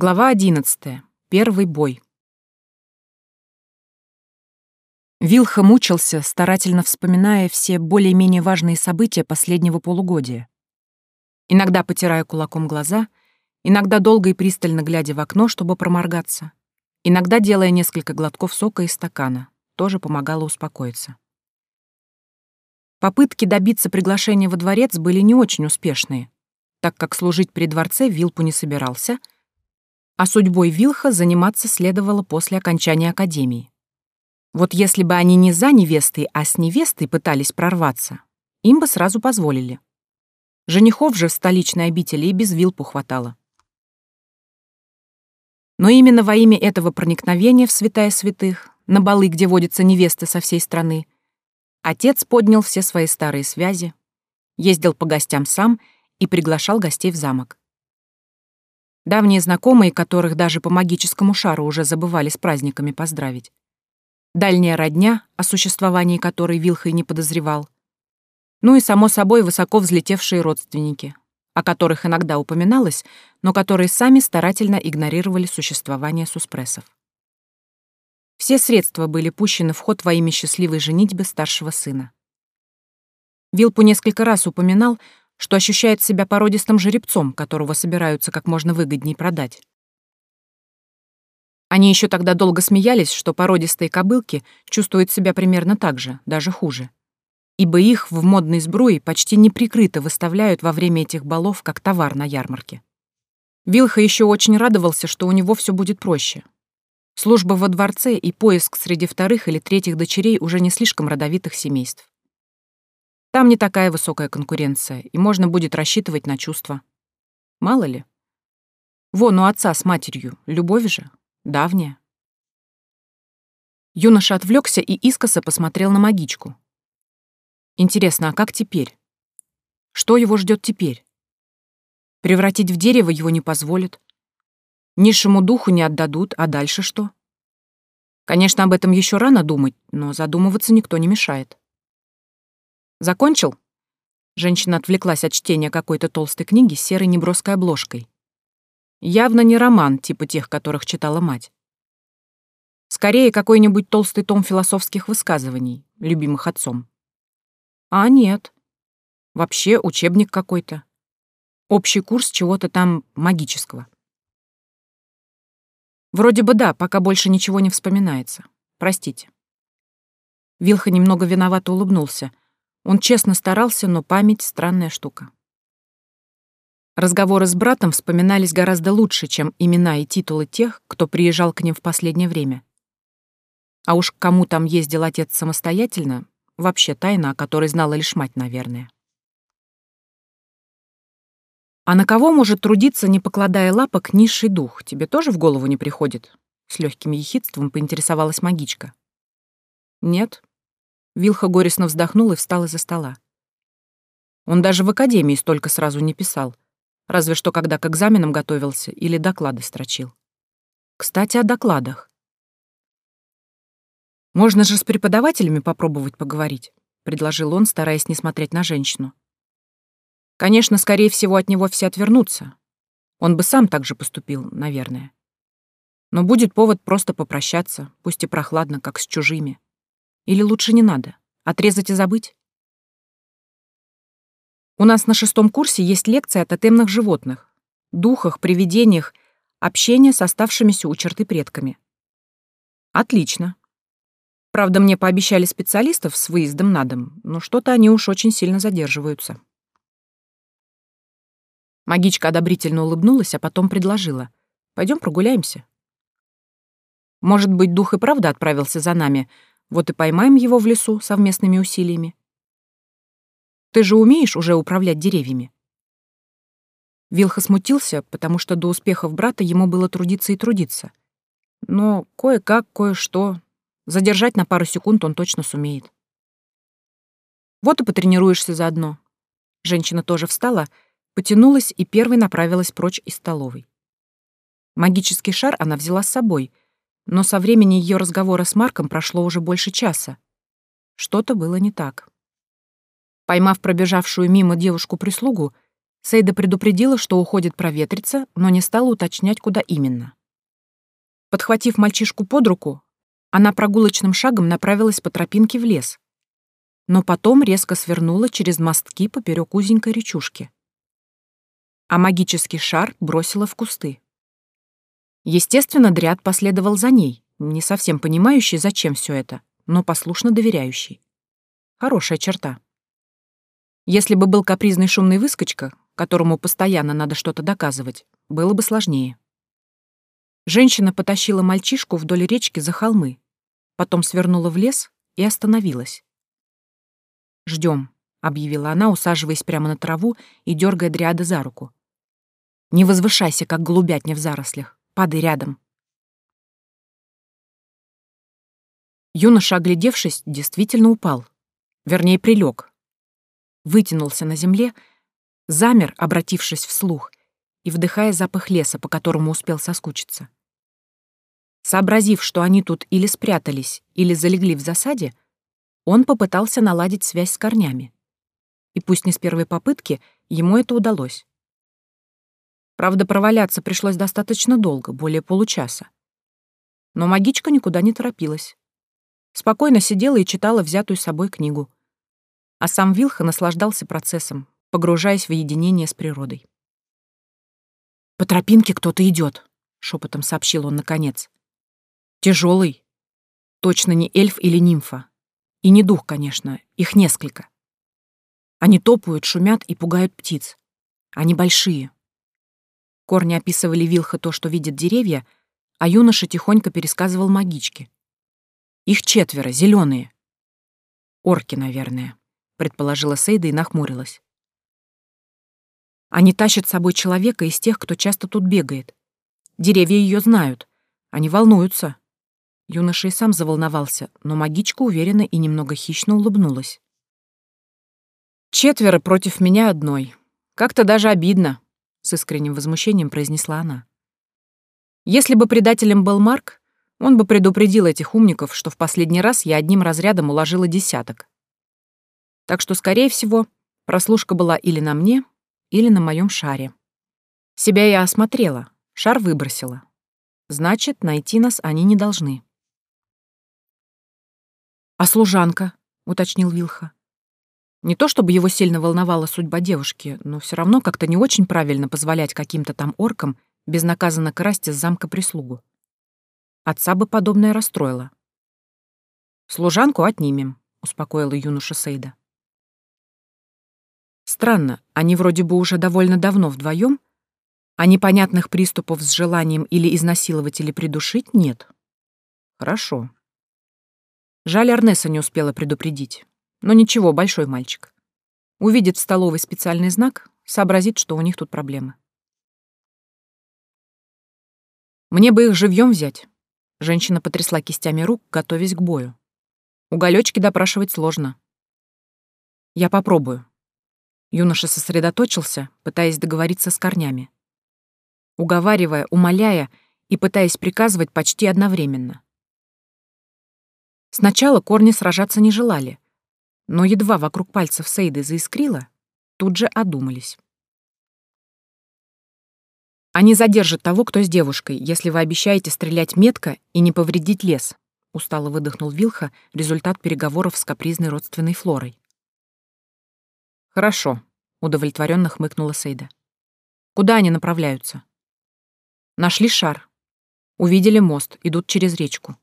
Глава одиннадцатая. Первый бой. Вилха мучился, старательно вспоминая все более-менее важные события последнего полугодия. Иногда потирая кулаком глаза, иногда долго и пристально глядя в окно, чтобы проморгаться, иногда делая несколько глотков сока из стакана, тоже помогало успокоиться. Попытки добиться приглашения во дворец были не очень успешные, так как служить при дворце Вилпу не собирался, а судьбой Вилха заниматься следовало после окончания академии. Вот если бы они не за невестой, а с невестой пытались прорваться, им бы сразу позволили. Женихов же в столичной обители и без вилпу хватало. Но именно во имя этого проникновения в святая святых, на балы, где водятся невесты со всей страны, отец поднял все свои старые связи, ездил по гостям сам и приглашал гостей в замок. Давние знакомые, которых даже по магическому шару уже забывали с праздниками поздравить, дальняя родня, о существовании которой Вилха не подозревал, ну и, само собой, высоко взлетевшие родственники, о которых иногда упоминалось, но которые сами старательно игнорировали существование суспрессов. Все средства были пущены в ход во имя счастливой женитьбы старшего сына. Вилпу несколько раз упоминал, что ощущает себя породистым жеребцом, которого собираются как можно выгоднее продать. Они еще тогда долго смеялись, что породистые кобылки чувствуют себя примерно так же, даже хуже. Ибо их в модной сбруе почти неприкрыто выставляют во время этих балов как товар на ярмарке. Вилха еще очень радовался, что у него все будет проще. Служба во дворце и поиск среди вторых или третьих дочерей уже не слишком родовитых семейств. Там не такая высокая конкуренция, и можно будет рассчитывать на чувства. Мало ли. Вон у отца с матерью, любовь же. Давняя. Юноша отвлекся и искоса посмотрел на магичку. Интересно, а как теперь? Что его ждет теперь? Превратить в дерево его не позволят. Низшему духу не отдадут, а дальше что? Конечно, об этом еще рано думать, но задумываться никто не мешает. Закончил? Женщина отвлеклась от чтения какой-то толстой книги с серой неброской обложкой. Явно не роман, типа тех, которых читала мать. Скорее, какой-нибудь толстый том философских высказываний, любимых отцом. А нет. Вообще учебник какой-то. Общий курс чего-то там магического. Вроде бы да, пока больше ничего не вспоминается. Простите. Вилха немного виновато улыбнулся. Он честно старался, но память — странная штука. Разговоры с братом вспоминались гораздо лучше, чем имена и титулы тех, кто приезжал к ним в последнее время. А уж к кому там ездил отец самостоятельно, вообще тайна, о которой знала лишь мать, наверное. А на кого может трудиться, не покладая лапок, низший дух, тебе тоже в голову не приходит? С легким ехидством поинтересовалась магичка. Нет. Вилха горестно вздохнул и встал из-за стола. Он даже в академии столько сразу не писал — разве что когда к экзаменам готовился или доклады строчил. Кстати, о докладах. «Можно же с преподавателями попробовать поговорить», — предложил он, стараясь не смотреть на женщину. Конечно, скорее всего, от него все отвернутся. Он бы сам так же поступил, наверное. Но будет повод просто попрощаться, пусть и прохладно, как с чужими. Или лучше не надо, отрезать и забыть? У нас на шестом курсе есть лекция о тотемных животных, духах, привидениях, общение с оставшимися у черты предками. Отлично. Правда, мне пообещали специалистов с выездом на дом, но что-то они уж очень сильно задерживаются. Магичка одобрительно улыбнулась, а потом предложила. Пойдем прогуляемся. Может быть, дух и правда отправился за нами, вот и поймаем его в лесу совместными усилиями. Ты же умеешь уже управлять деревьями?» Вилха смутился, потому что до успехов брата ему было трудиться и трудиться. Но кое-как, кое-что. Задержать на пару секунд он точно сумеет. Вот и потренируешься заодно. Женщина тоже встала, потянулась и первой направилась прочь из столовой. Магический шар она взяла с собой, но со времени ее разговора с Марком прошло уже больше часа. Что-то было не так. Поймав пробежавшую мимо девушку-прислугу, Сейда предупредила, что уходит проветриться, но не стала уточнять, куда именно. Подхватив мальчишку под руку, она прогулочным шагом направилась по тропинке в лес, но потом резко свернула через мостки поперек узенькой речушки. А магический шар бросила в кусты. Естественно, Дриад последовал за ней, не совсем понимающий, зачем все это, но послушно доверяющий. Хорошая черта. Если бы был капризный шумный выскочка, которому постоянно надо что-то доказывать, было бы сложнее. Женщина потащила мальчишку вдоль речки за холмы, потом свернула в лес и остановилась. Ждем, объявила она, усаживаясь прямо на траву и дергая Дриада за руку. «Не возвышайся, как голубятня в зарослях. Падай рядом». Юноша, оглядевшись, действительно упал. Вернее, прилег. Вытянулся на земле, замер, обратившись вслух, и вдыхая запах леса, по которому успел соскучиться. Сообразив, что они тут или спрятались, или залегли в засаде, он попытался наладить связь с корнями. И пусть не с первой попытки, ему это удалось. Правда, проваляться пришлось достаточно долго, более получаса. Но магичка никуда не торопилась. Спокойно сидела и читала взятую с собой книгу. А сам Вилха наслаждался процессом, погружаясь в единение с природой. «По тропинке кто-то идет, шепотом сообщил он наконец. Тяжелый. Точно не эльф или нимфа. И не дух, конечно, их несколько. Они топают, шумят и пугают птиц. Они большие. Корни описывали Вилха то, что видят деревья, а юноша тихонько пересказывал магичке. Их четверо, зеленые. Орки, наверное, предположила Сейда и нахмурилась. Они тащат с собой человека из тех, кто часто тут бегает. Деревья ее знают. Они волнуются. Юноша и сам заволновался, но магичка уверенно и немного хищно улыбнулась. «Четверо против меня одной. Как-то даже обидно», — с искренним возмущением произнесла она. «Если бы предателем был Марк, он бы предупредил этих умников, что в последний раз я одним разрядом уложила десяток. Так что, скорее всего, прослушка была или на мне, или на моем шаре. Себя я осмотрела, шар выбросила. Значит, найти нас они не должны. «А служанка?» — уточнил Вилха. Не то чтобы его сильно волновала судьба девушки, но все равно как-то не очень правильно позволять каким-то там оркам безнаказанно красть из замка прислугу. Отца бы подобное расстроило. «Служанку отнимем», — успокоила юноша Сейда. Странно, они вроде бы уже довольно давно вдвоем, а непонятных приступов с желанием или изнасиловать, или придушить нет. Хорошо. Жаль, Арнеса не успела предупредить. Но ничего, большой мальчик. Увидит в столовой специальный знак, сообразит, что у них тут проблемы. Мне бы их живьем взять. Женщина потрясла кистями рук, готовясь к бою. Уголечки допрашивать сложно. Я попробую. Юноша сосредоточился, пытаясь договориться с корнями. Уговаривая, умоляя и пытаясь приказывать почти одновременно. Сначала корни сражаться не желали, но едва вокруг пальцев Сейды заискрило, тут же одумались. «Они задержат того, кто с девушкой, если вы обещаете стрелять метко и не повредить лес», — устало выдохнул Вилха, результат переговоров с капризной родственной Флорой. «Хорошо», — удовлетворенно хмыкнула Сейда. «Куда они направляются?» «Нашли шар. Увидели мост, идут через речку.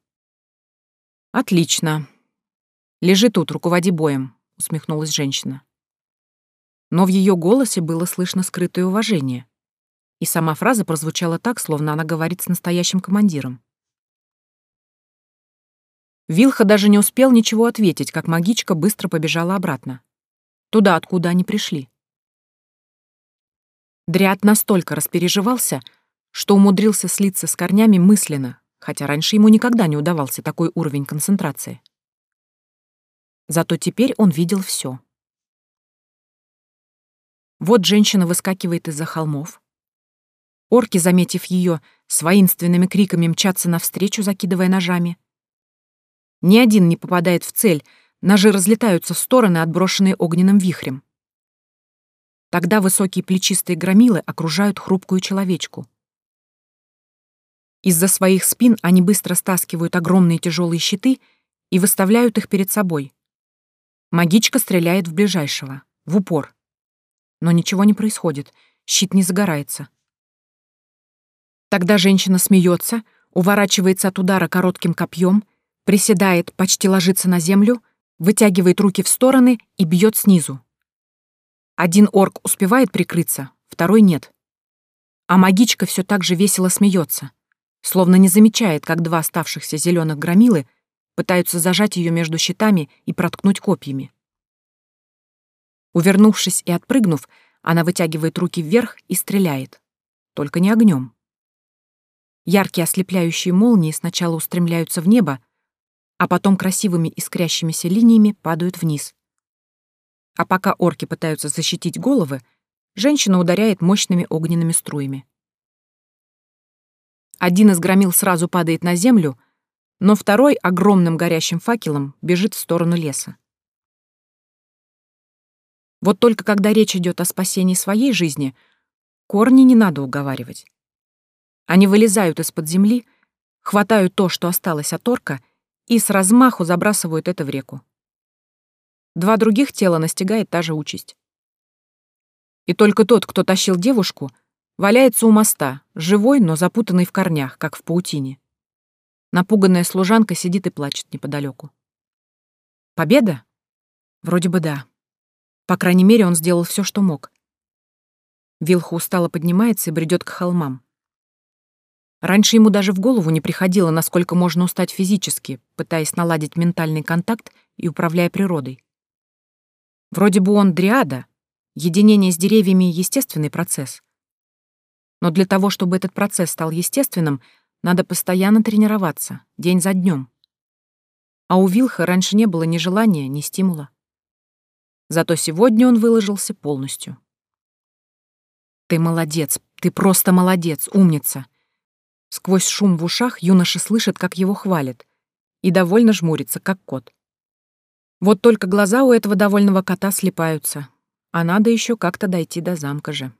«Отлично. Лежи тут, руководи боем», — усмехнулась женщина. Но в ее голосе было слышно скрытое уважение. И сама фраза прозвучала так, словно она говорит с настоящим командиром. Вилха даже не успел ничего ответить, как магичка быстро побежала обратно. Туда, откуда они пришли. Дриад настолько распереживался, что умудрился слиться с корнями мысленно, хотя раньше ему никогда не удавался такой уровень концентрации. Зато теперь он видел все. Вот женщина выскакивает из-за холмов. Орки, заметив ее, с воинственными криками мчатся навстречу, закидывая ножами. Ни один не попадает в цель, ножи разлетаются в стороны, отброшенные огненным вихрем. Тогда высокие плечистые громилы окружают хрупкую человечку. Из-за своих спин они быстро стаскивают огромные тяжелые щиты и выставляют их перед собой. Магичка стреляет в ближайшего, в упор. Но ничего не происходит, щит не загорается. Тогда женщина смеется, уворачивается от удара коротким копьем, приседает, почти ложится на землю, вытягивает руки в стороны и бьет снизу. Один орк успевает прикрыться, второй нет. А магичка все так же весело смеется, словно не замечает, как два оставшихся зеленых громилы пытаются зажать ее между щитами и проткнуть копьями. Увернувшись и отпрыгнув, она вытягивает руки вверх и стреляет. Только не огнем. Яркие ослепляющие молнии сначала устремляются в небо, а потом красивыми искрящимися линиями падают вниз. А пока орки пытаются защитить головы, женщина ударяет мощными огненными струями. Один из громил сразу падает на землю, но второй огромным горящим факелом бежит в сторону леса. Вот только когда речь идет о спасении своей жизни, корни не надо уговаривать. Они вылезают из-под земли, хватают то, что осталось от орка, и с размаху забрасывают это в реку. Два других тела настигает та же участь. И только тот, кто тащил девушку, валяется у моста, живой, но запутанный в корнях, как в паутине. Напуганная служанка сидит и плачет неподалеку. Победа? Вроде бы да. По крайней мере, он сделал все, что мог. Вилха устало поднимается и бредет к холмам. Раньше ему даже в голову не приходило, насколько можно устать физически, пытаясь наладить ментальный контакт и управляя природой. Вроде бы он дриада, единение с деревьями — естественный процесс. Но для того, чтобы этот процесс стал естественным, надо постоянно тренироваться, день за днем. А у Вилха раньше не было ни желания, ни стимула. Зато сегодня он выложился полностью. «Ты молодец, ты просто молодец, умница!» Сквозь шум в ушах юноша слышит, как его хвалят, и довольно жмурится, как кот. Вот только глаза у этого довольного кота слепаются, а надо еще как-то дойти до замка же.